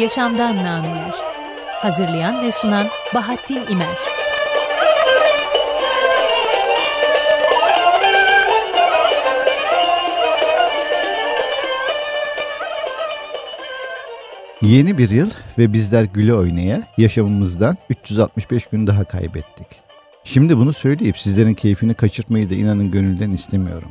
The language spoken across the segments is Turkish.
Yaşamdan Nameler Hazırlayan ve sunan Bahattin İmer Yeni bir yıl ve bizler güle oynaya yaşamımızdan 365 gün daha kaybettik. Şimdi bunu söyleyip sizlerin keyfini kaçırtmayı da inanın gönülden istemiyorum.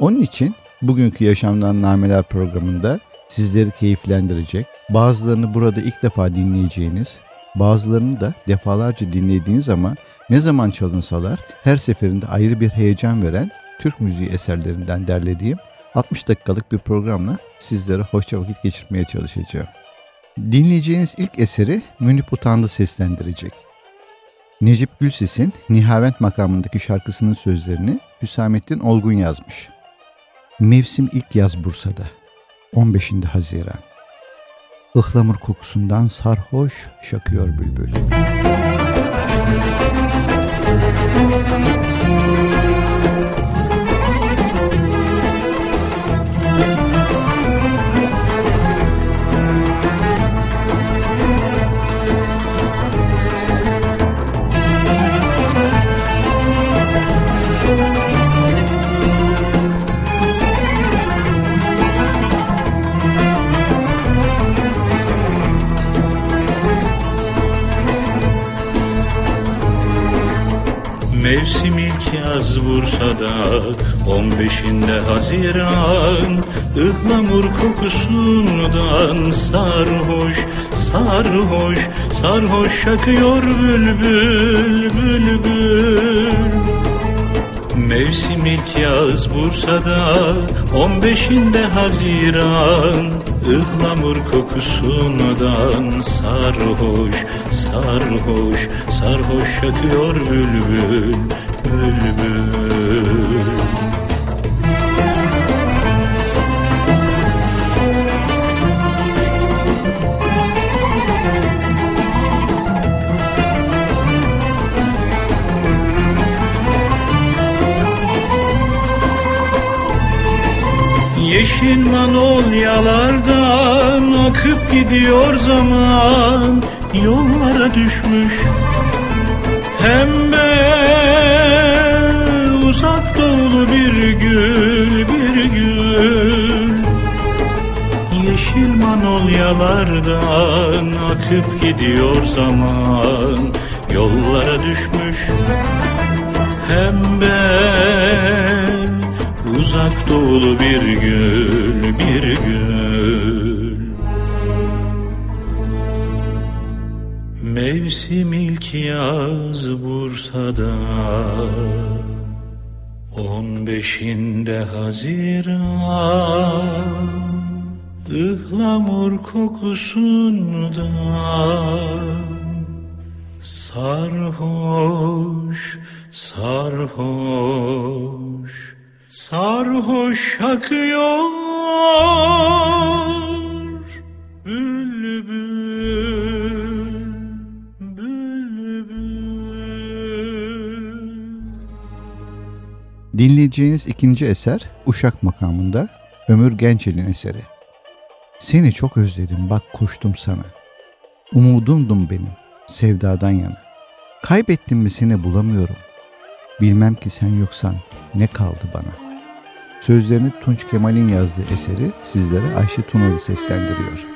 Onun için bugünkü Yaşamdan Nameler programında sizleri keyiflendirecek, bazılarını burada ilk defa dinleyeceğiniz, bazılarını da defalarca dinlediğiniz ama ne zaman çalınsalar her seferinde ayrı bir heyecan veren Türk müziği eserlerinden derlediğim 60 dakikalık bir programla sizlere hoşça vakit geçirmeye çalışacağım. Dinleyeceğiniz ilk eseri Münip Utandı seslendirecek. Necip Gülses'in Nihavent makamındaki şarkısının sözlerini Hüsamettin Olgun yazmış. Mevsim ilk yaz Bursa'da. 15. Haziran. Ihlamur kokusundan sarhoş şakıyor bülbül. Müzik yaz Bursa'da on beşinde Haziran ıhlamur kokusundan sarhoş sarhoş sarhoş akıyor bülbül bülbül. Mevsim ilk yaz Bursa'da on beşinde Haziran ıhlamur kokusundan sarhoş sarhoş sarhoş akıyor bülbül Yeşil manolyalardan akıp gidiyor zaman Yollara düşmüş. Pembe manolyalardan akıp gidiyor zaman Yollara düşmüş Pembe uzak doğulu bir gül, bir gül. Mevsim ilk yaz Bursa'da, on beşinde Haziran, ıhlamur kokusundan sarhoş, sarhoş sarhoş akıyor bülbül bülbül Dinleyeceğiniz ikinci eser Uşak makamında Ömür Gençel'in eseri. Seni çok özledim bak koştum sana. Umudumdum benim sevdadan yana. Kaybettim mi seni bulamıyorum. Bilmem ki sen yoksan ne kaldı bana. Sözlerini Tunç Kemal'in yazdığı eseri sizlere Ayşe Tunalı seslendiriyor.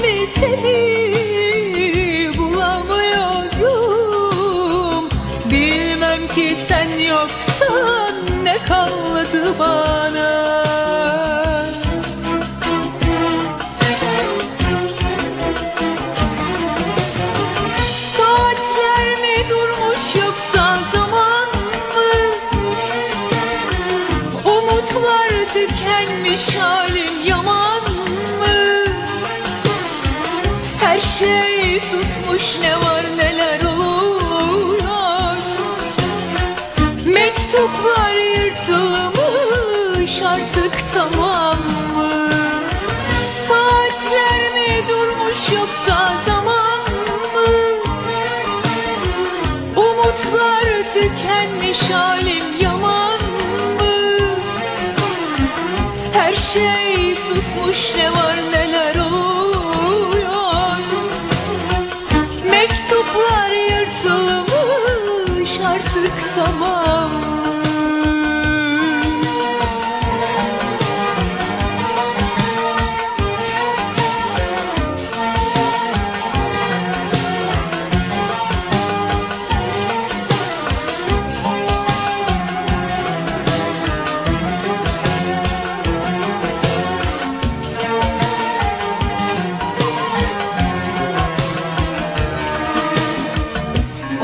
Mi seni bulamıyorum. Bilmem ki sen yoksan ne kaldı bana susmuş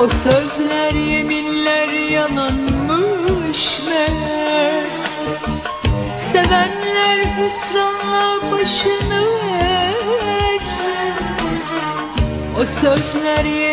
O sözler yeminler yalanmış meğer Sevenler hüsranla başını ver O sözler yeminler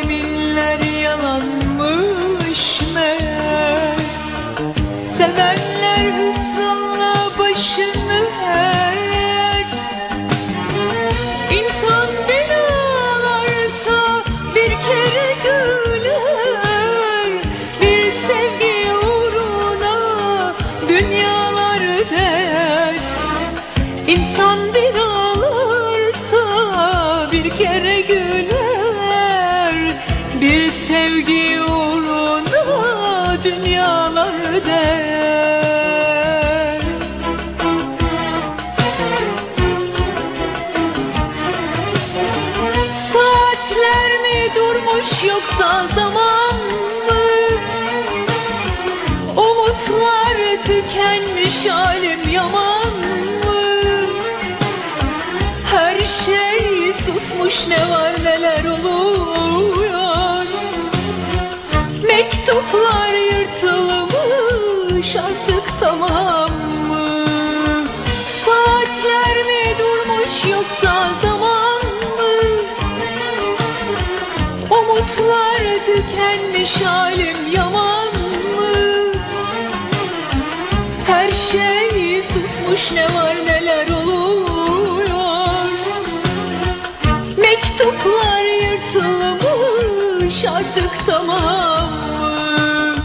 halim yaman mı? Her şey susmuş ne var neler oluyor Mektuplar yırtılmış artık tamam mı?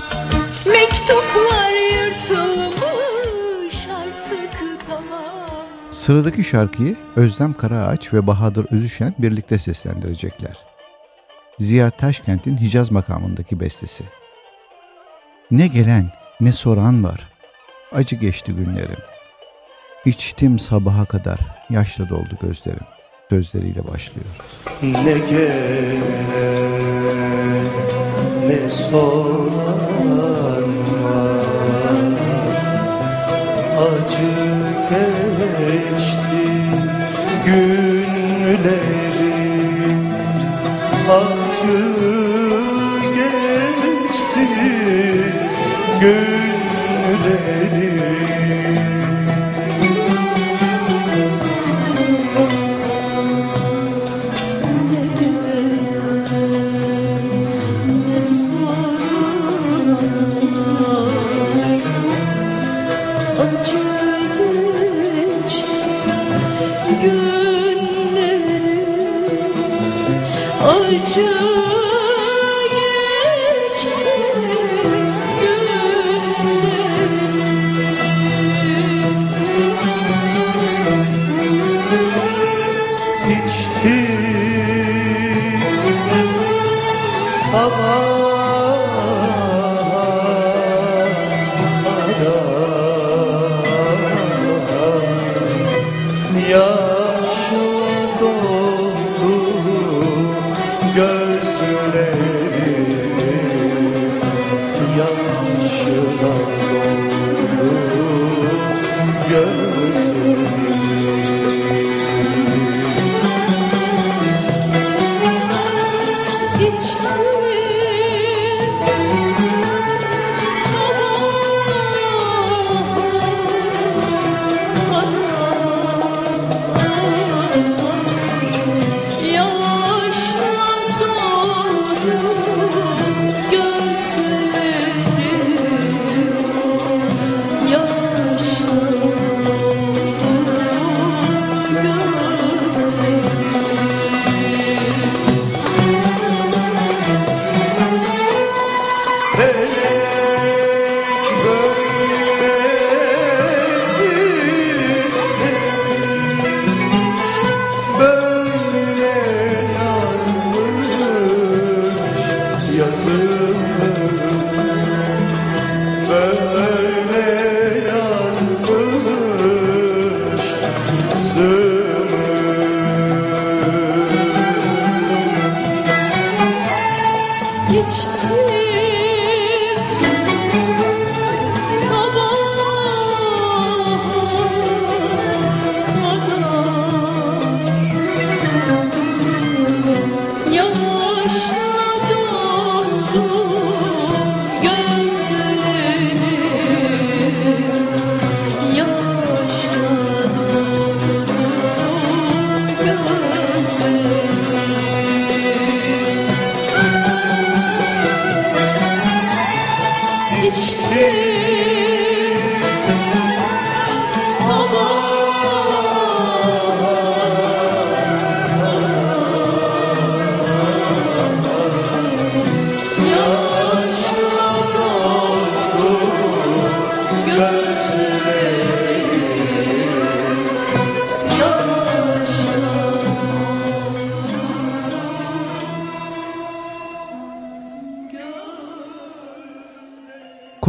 Mektuplar yırtılmış artık tamam Sıradaki şarkıyı Özlem Karaağaç ve Bahadır Özüşen birlikte seslendirecekler. Ziya Taşkent'in Hicaz makamındaki bestesi. Ne gelen ne soran var. Acı geçti günlerim. İçtim sabaha kadar, yaşla doldu gözlerim. Sözleriyle başlıyor. Ne gelen ne soran var Acı geçti günlerim Geçti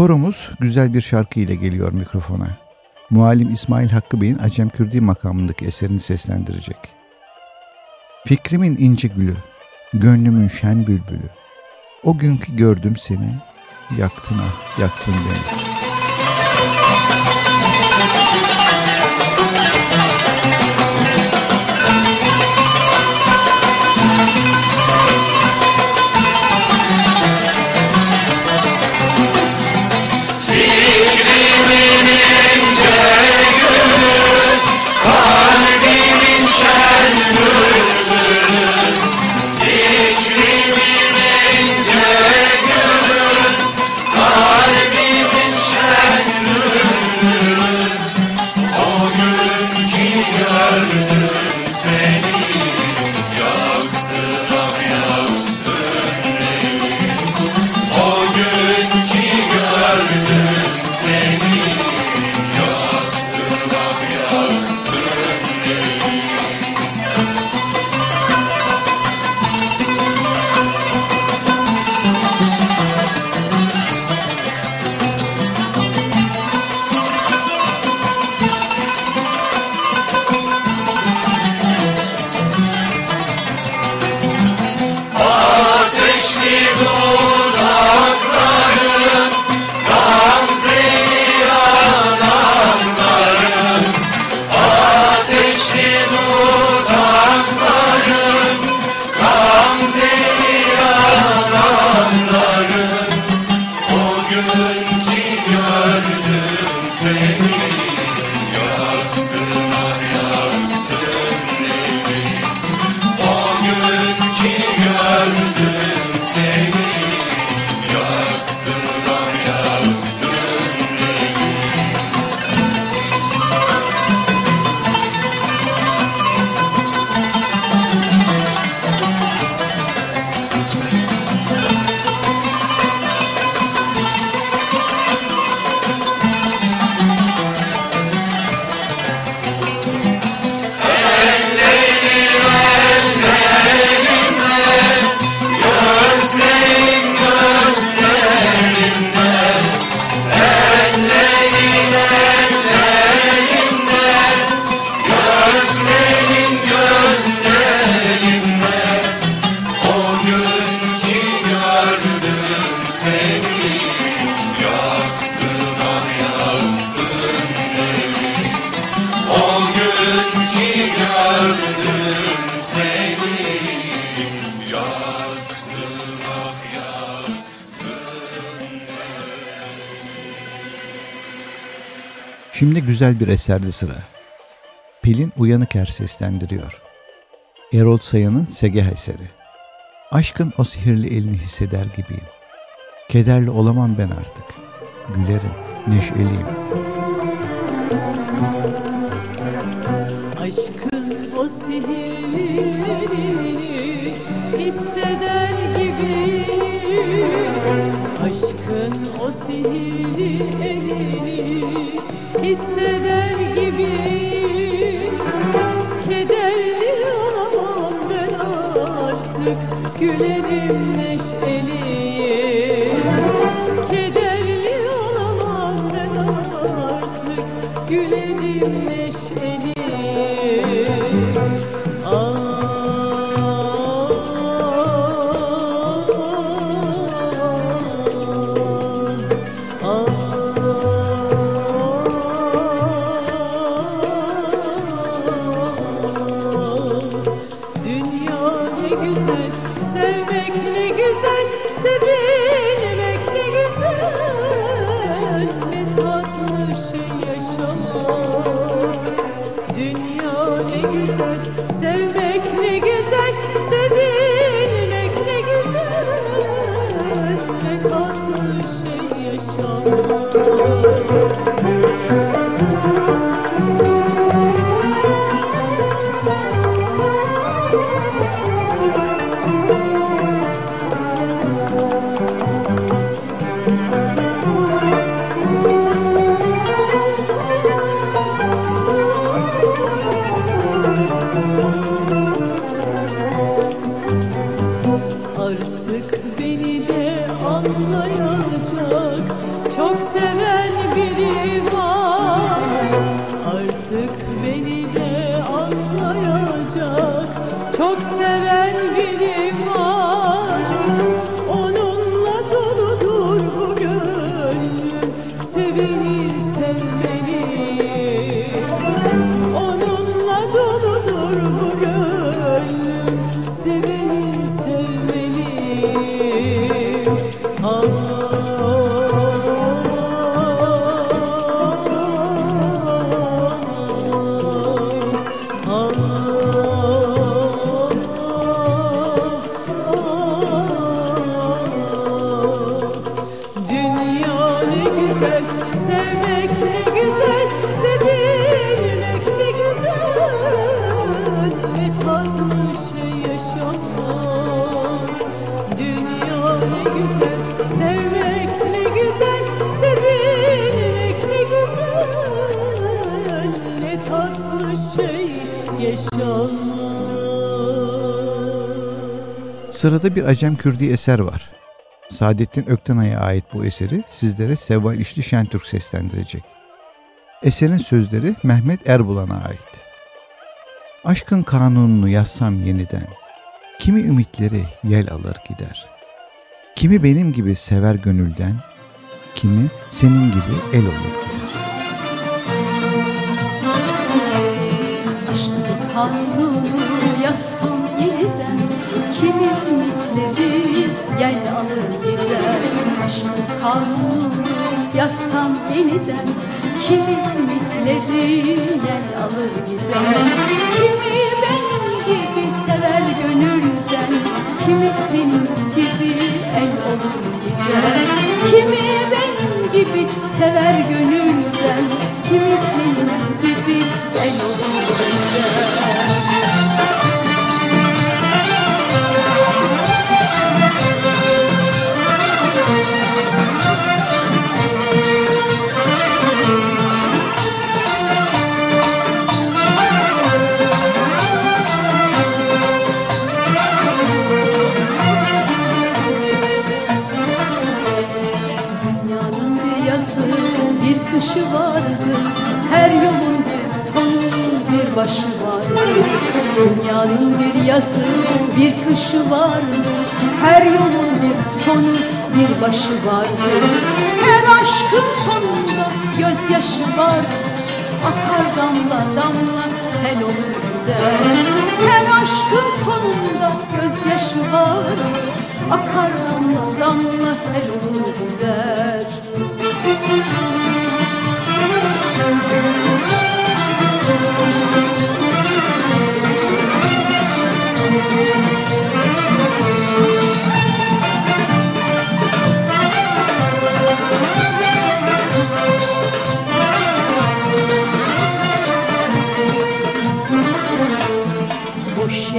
Koromuz güzel bir şarkı ile geliyor mikrofona. Muallim İsmail Hakkı Bey'in Acem Kürdi makamındaki eserini seslendirecek. Fikrimin ince gülü, gönlümün şen bülbülü. O günkü gördüm seni, yaktın ah, yaktın beni. Bir eserde sıra. Pelin Uyanıker seslendiriyor. Erol Sayan'ın Segah eseri. Aşkın o sihirli elini hisseder gibiyim. Kederli olamam ben artık. Gülerim, neşeliyim. Aşkın sevmek ne güzel, sevilmek ne güzel, ne tatlı şey yaşamak. Dünya güzel, sevmek ne güzel, sevilmek ne güzel, ne tatlı şey yaşamak. Sırada bir Acem Kürdi eser var. Saadettin Öktenay'a ait bu eseri sizlere Seval İşli Şentürk seslendirecek. Eserin sözleri Mehmet Erbulan'a ait. Aşkın kanununu yazsam yeniden, kimi ümitleri yel alır gider. Kimi benim gibi sever gönülden, kimi senin gibi el olur gider. Aşkın kanunu yazsam yeniden Kimi ümitleri gel alır gider Aşkın kanunu. Yazsam yeniden Kimi ümitleri gel alır gider. Kimi benim gibi sever gönülden? Kimi senin gibi el olur gider? Kimi benim gibi sever gönülden? Kimi senin gibi el olur gider bir başı vardı. Dünyanın bir yazı, bir kışı vardı. Her yolun bir sonu, bir başı vardı. Her aşkın sonunda gözyaşı vardı. Akar damla damla sel olur gider. Her aşkın sonunda gözyaşı vardı. Akar damla damla sel olur gider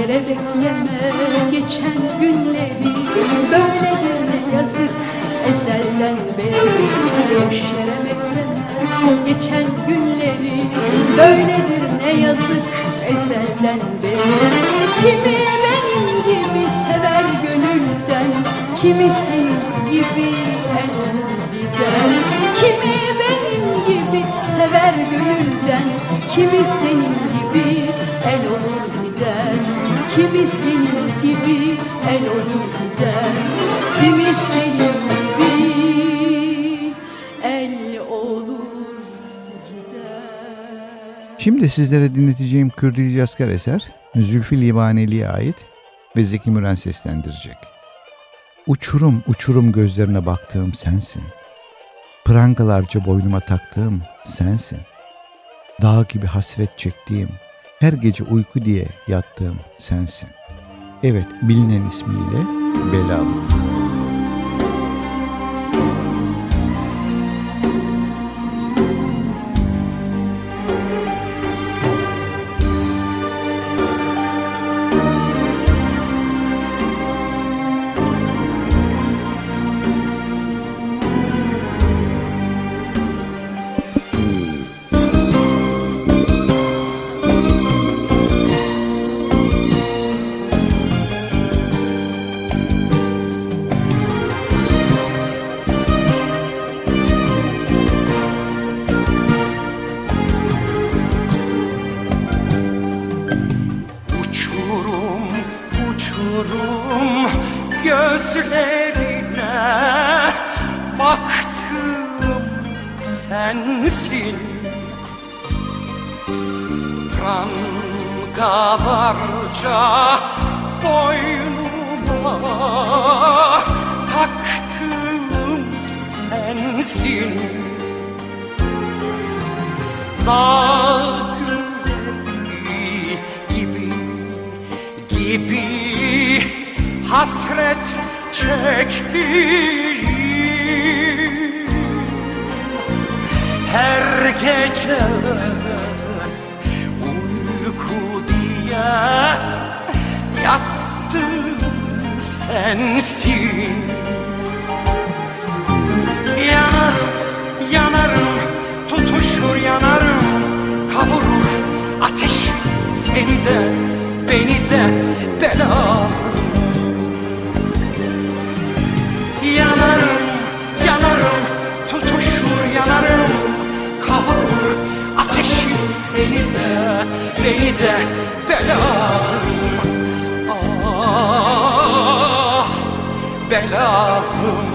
bekleme geçen günleri Böyledir ne yazık ezelden beri. Boş yere bekleme geçen günleri Böyledir ne yazık ezelden beri. Kimi benim gibi sever gönülden Kimi senin gibi olur gider Kimi benim gibi sever gönülden Kimi senin gibi el olur gider Kimi senin gibi el olur gider Kimi senin gibi el olur gider Şimdi sizlere dinleteceğim Kürdili Yaskar eser Zülfü Livaneli'ye ait ve Zeki Müren seslendirecek. Uçurum uçurum gözlerine baktığım sensin. Prangalarca boynuma taktığım sensin. Dağ gibi hasret çektiğim, her gece uyku diye yattığım sensin. Evet, bilinen ismiyle Belalı. Belalım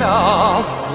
belalım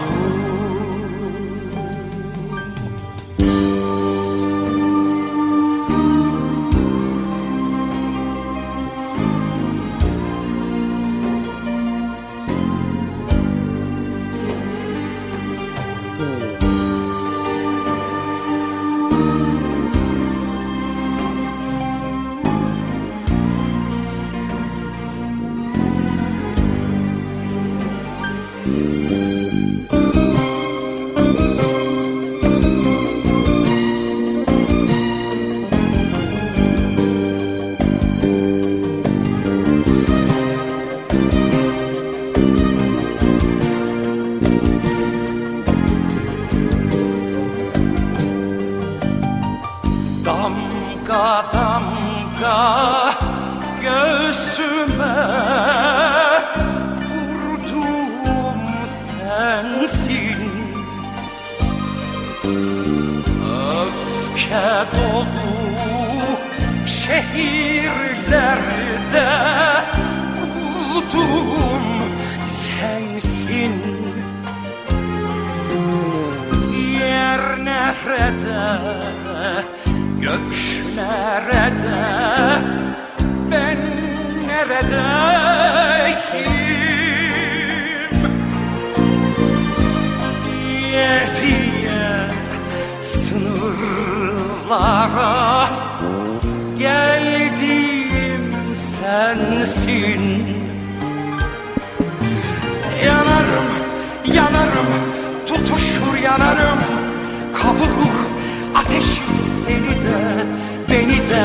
beni de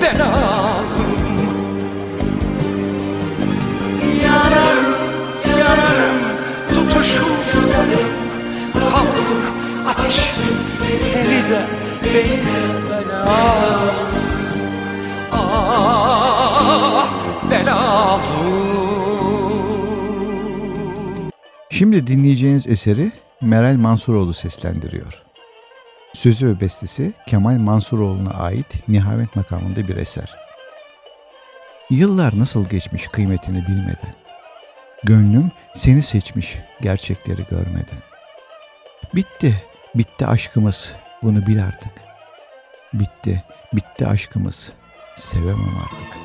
belalım Yanarım, yanarım, tutuşur yanarım Kavurur ateşim seni de, beni de belalım Ah, Şimdi dinleyeceğiniz eseri Meral Mansuroğlu seslendiriyor. Sözü ve bestesi Kemal Mansuroğlu'na ait Nihavet makamında bir eser. Yıllar nasıl geçmiş kıymetini bilmeden. Gönlüm seni seçmiş gerçekleri görmeden. Bitti, bitti aşkımız, bunu bil artık. Bitti, bitti aşkımız, sevemem artık.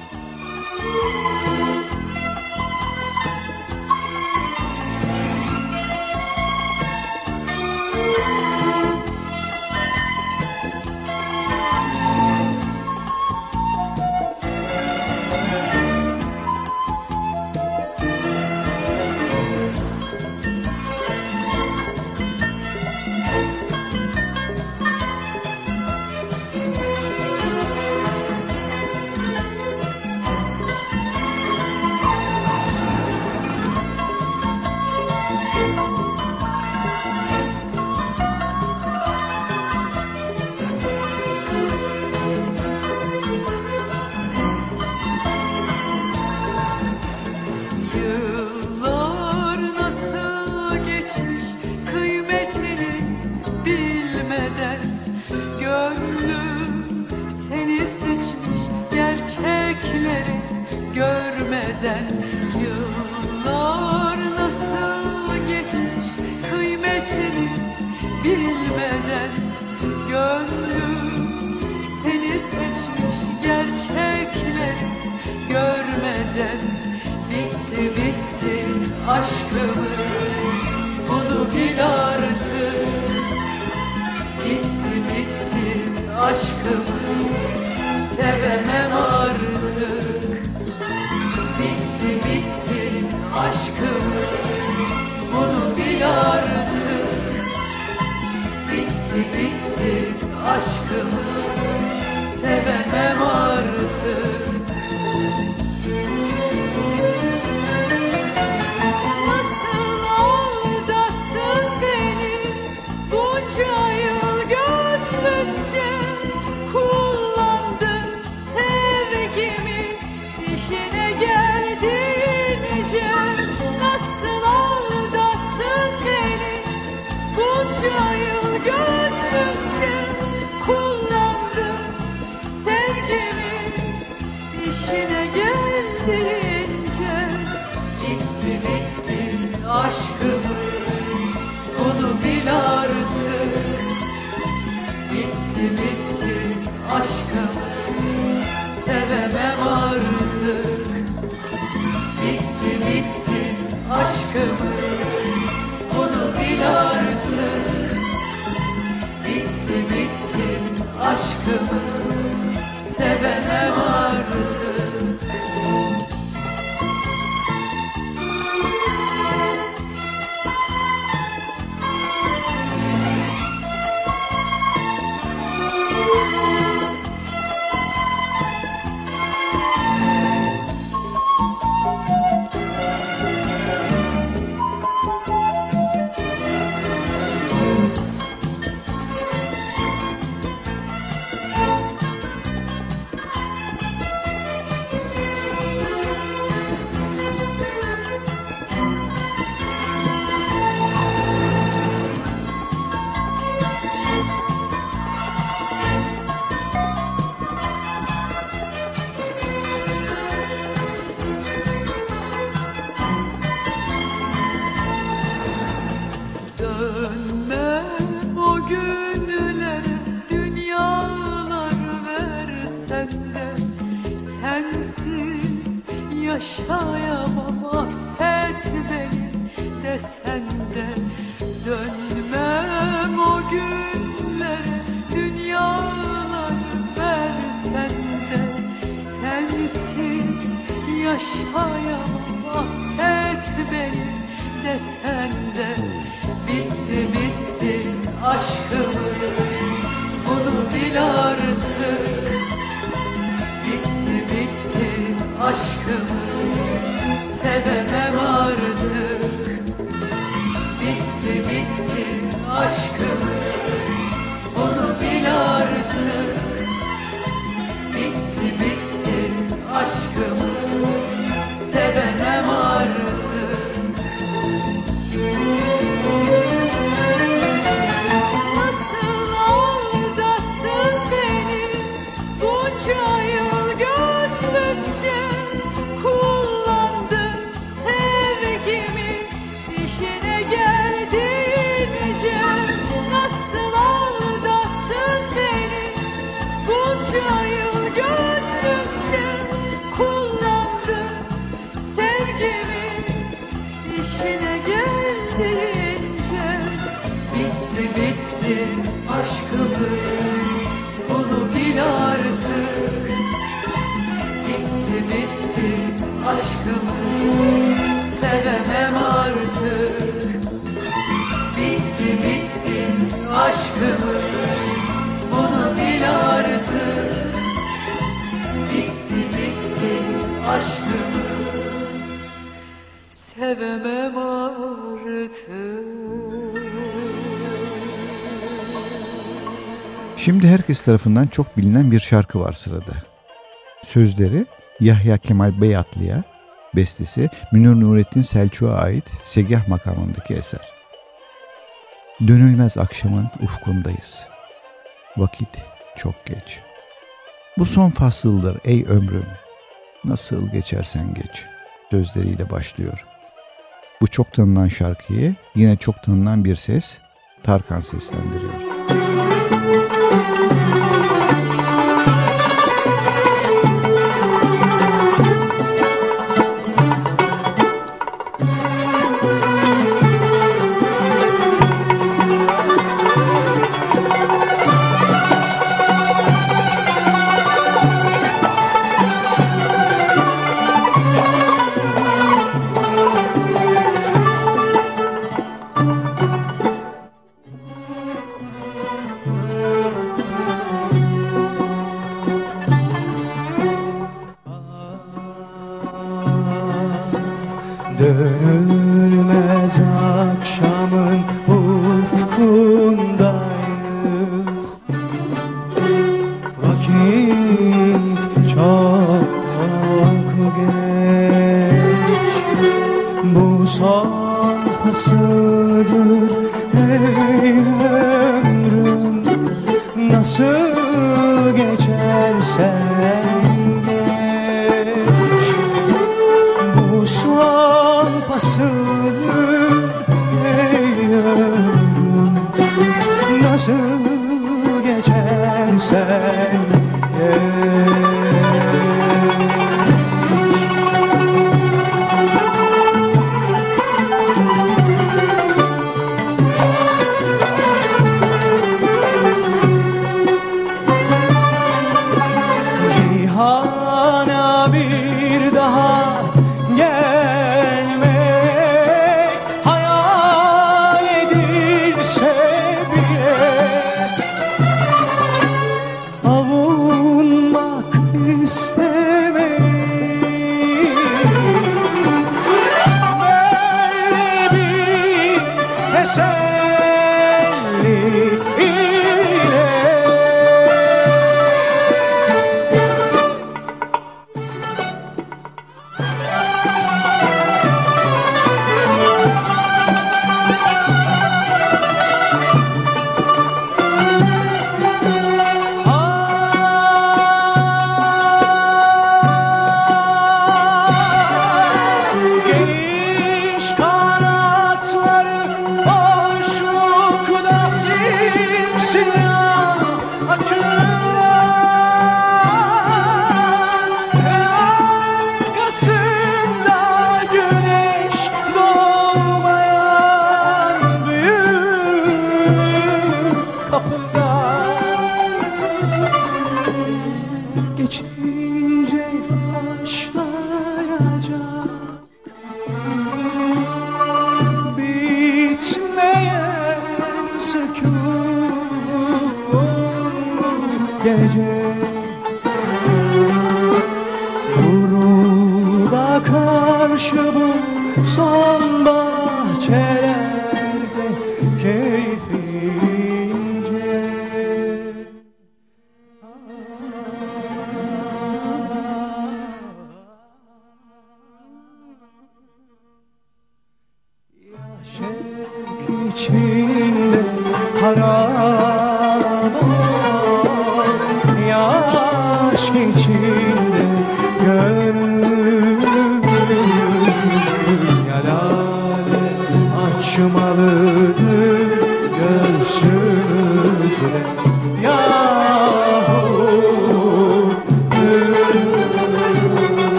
Aşkımız sevemem artık aşkımız sevemem artık sevemem artık. Bitti bitti aşkımız. Bunu bil artık. Bitti bitti aşkımız. Sevemem artık. Şimdi herkes tarafından çok bilinen bir şarkı var sırada. Sözleri Yahya Kemal Beyatlı'ya, bestesi Münir Nurettin Selçuk'a ait Segah makamındaki eser. Dönülmez akşamın ufkundayız. Vakit çok geç. Bu son fasıldır ey ömrüm. Nasıl geçersen geç. Sözleriyle başlıyor. Bu çok tanınan şarkıyı yine çok tanınan bir ses Tarkan seslendiriyor. Dönülmez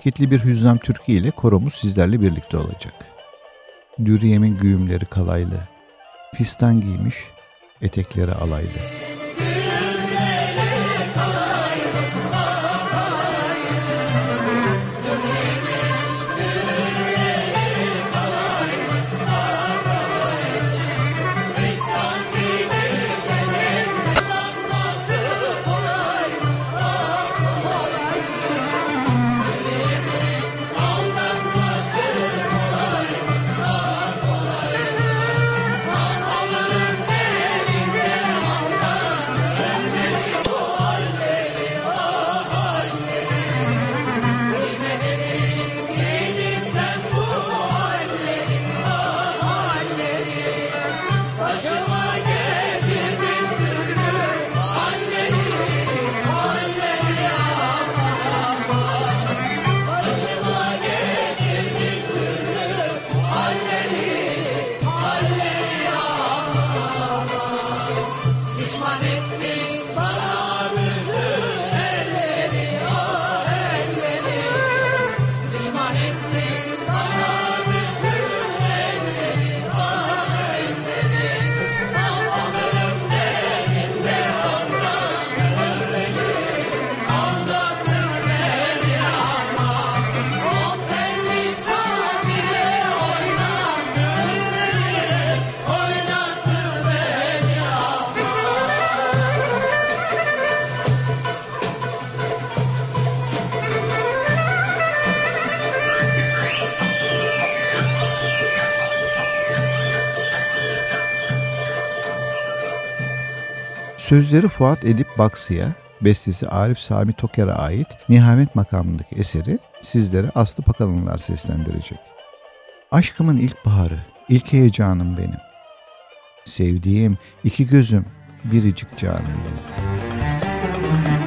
hareketli bir hüzzam türkü ile koromuz sizlerle birlikte olacak. Dürüyemin güğümleri kalaylı, fistan giymiş, etekleri alaylı. Sözleri Fuat Edip Baksı'ya, bestesi Arif Sami Toker'e ait Nihamet makamındaki eseri sizlere Aslı Pakalınlar seslendirecek. Aşkımın ilk baharı, ilk heyecanım benim. Sevdiğim iki gözüm, biricik canım benim.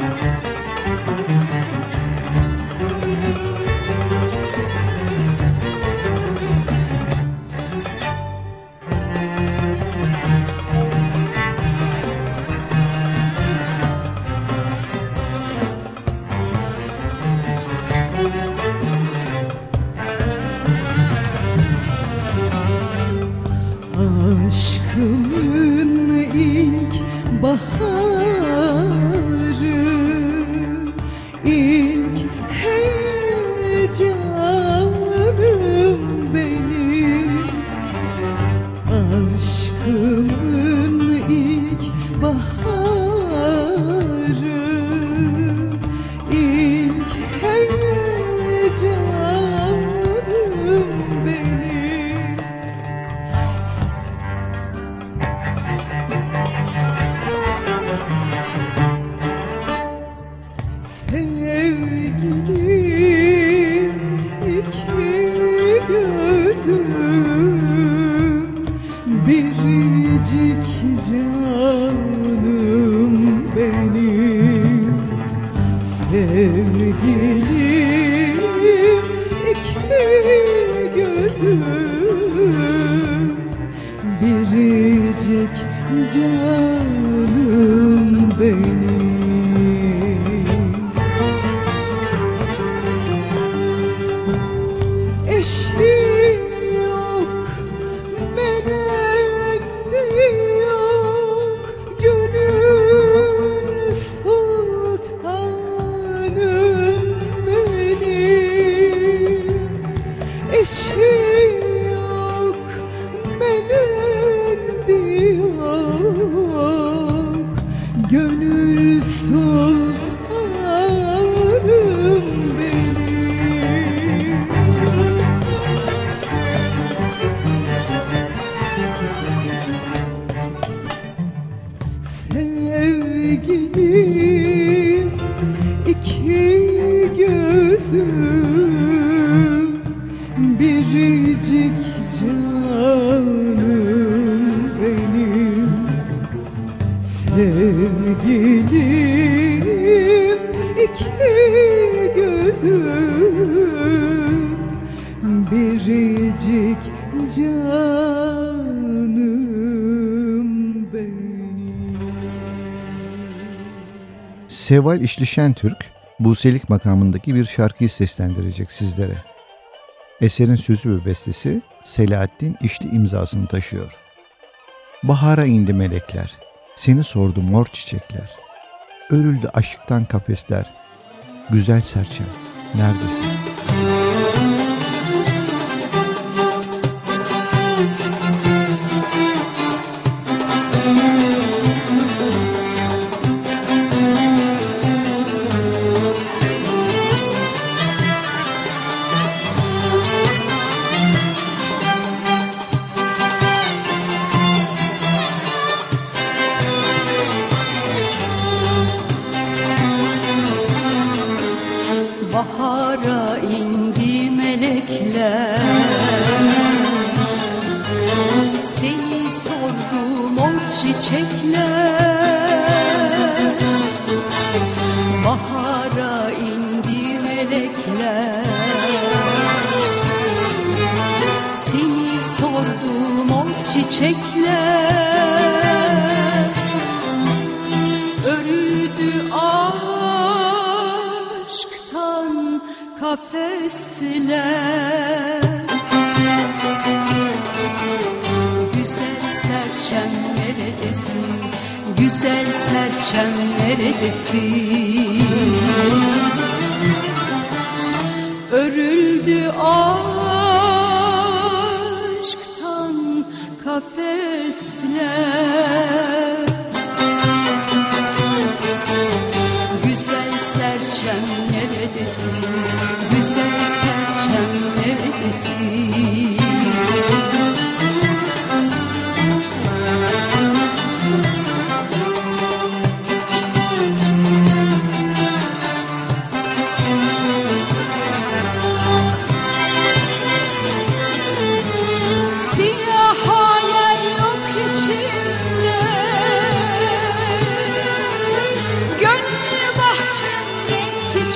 Sevgilim iki gözüm biricik can Seval İşli Türk, Buselik makamındaki bir şarkıyı seslendirecek sizlere. Eserin sözü ve bestesi Selahattin İşli imzasını taşıyor. Bahara indi melekler, seni sordu mor çiçekler. Örüldü aşıktan kafesler, güzel serçem neredesin?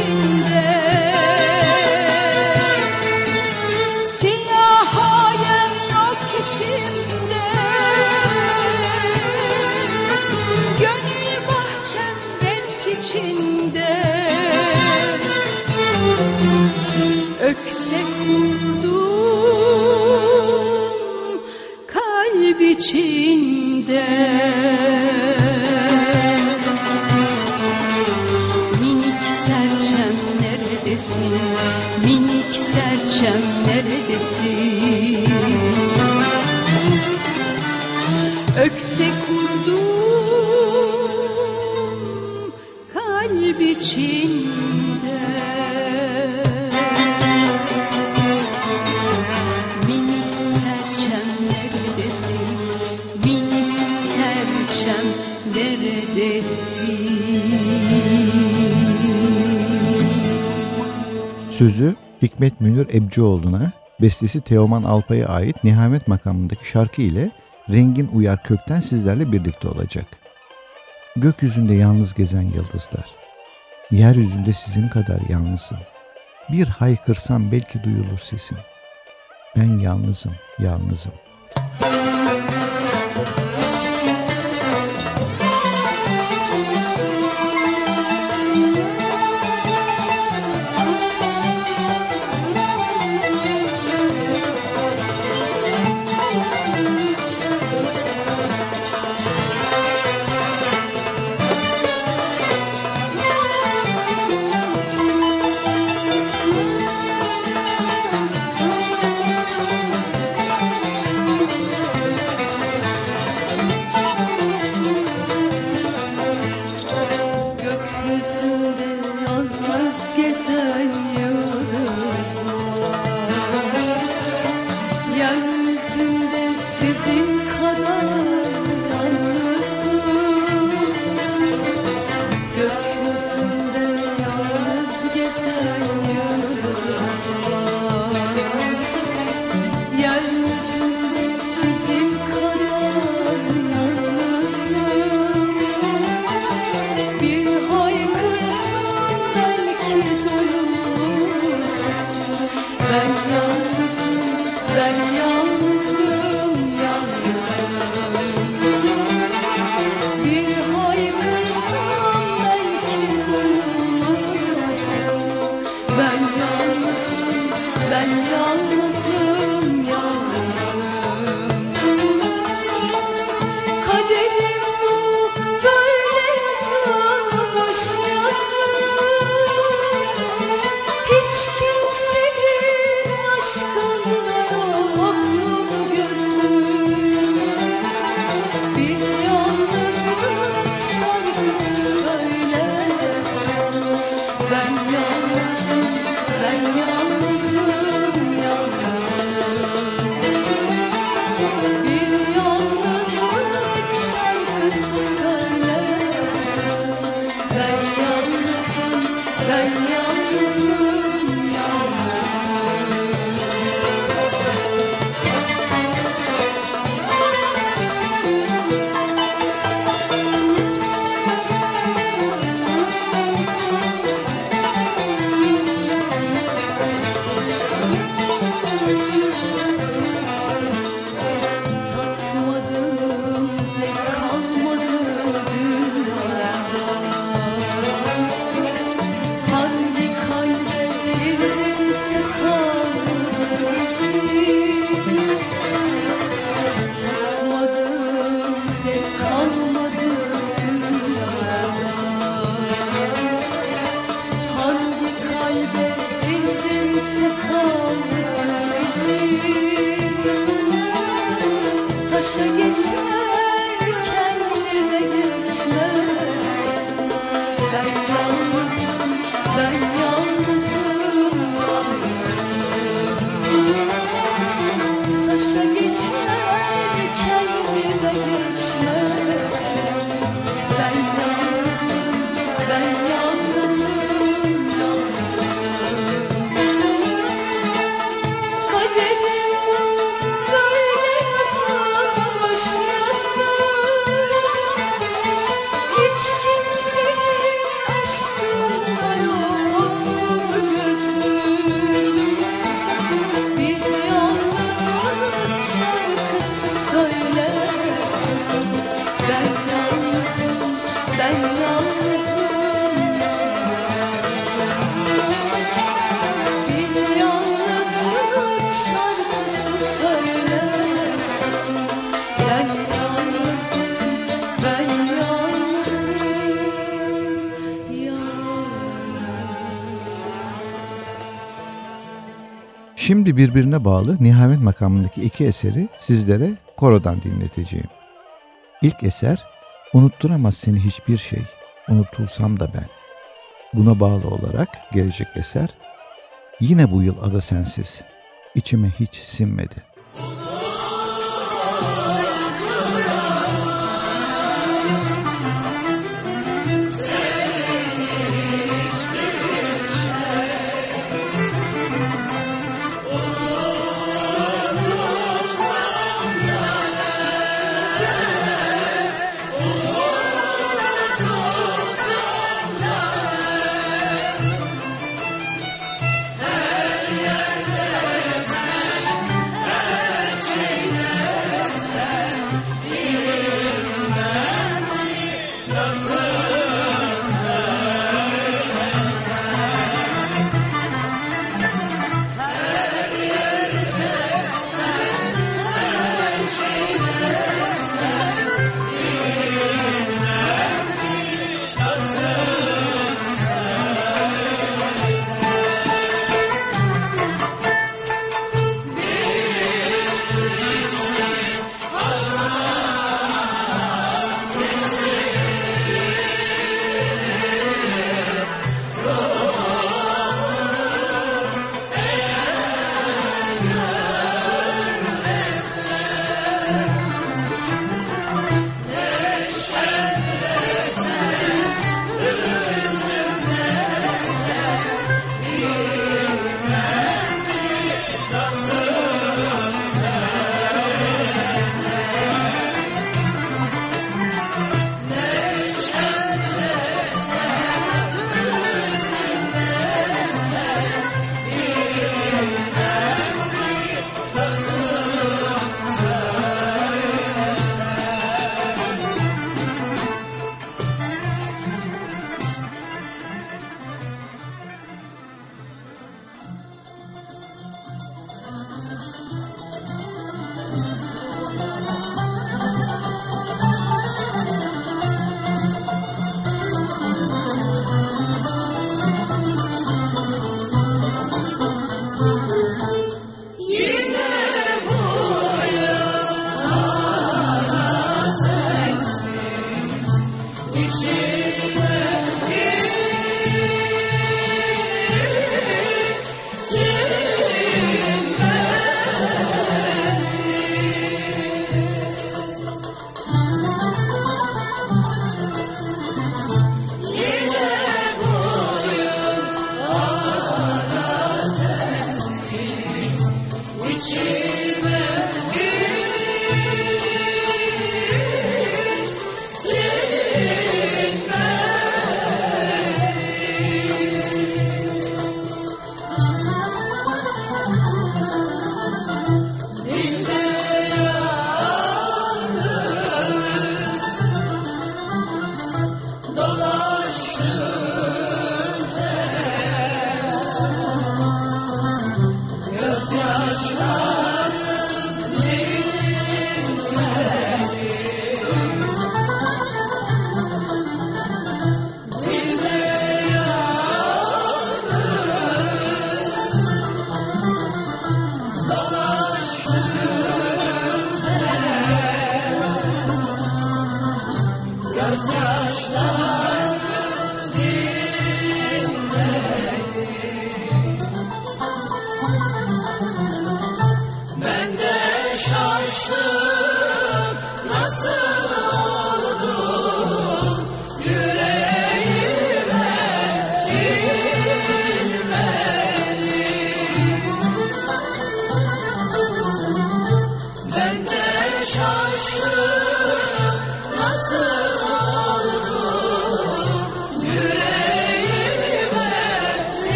İçinde. Siyah hayal yok içimde. Gönül bahçem renk içinde. Ökse Ökse kurdum kalp içinde? Sözü Hikmet Münir Ebcioğlu'na, bestesi Teoman Alpay'a ait Nihamet makamındaki şarkı ile Rengin Uyar Kökten sizlerle birlikte olacak. Gökyüzünde yalnız gezen yıldızlar. Yeryüzünde sizin kadar yalnızım. Bir haykırsam belki duyulur sesim. Ben yalnızım, yalnızım. birbirine bağlı Nihamet makamındaki iki eseri sizlere korodan dinleteceğim. İlk eser Unutturamaz Seni Hiçbir Şey, Unutulsam da Ben. Buna bağlı olarak gelecek eser Yine bu yıl ada sensiz, içime hiç sinmedi.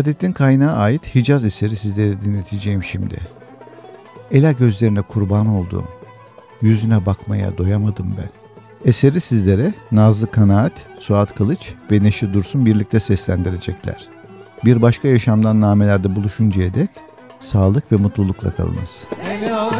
Saadettin Kaynağı ait Hicaz eseri sizlere dinleteceğim şimdi. Ela gözlerine kurban olduğum, yüzüne bakmaya doyamadım ben. Eseri sizlere Nazlı Kanaat, Suat Kılıç ve Neşi Dursun birlikte seslendirecekler. Bir başka yaşamdan namelerde buluşuncaya dek sağlık ve mutlulukla kalınız. Ela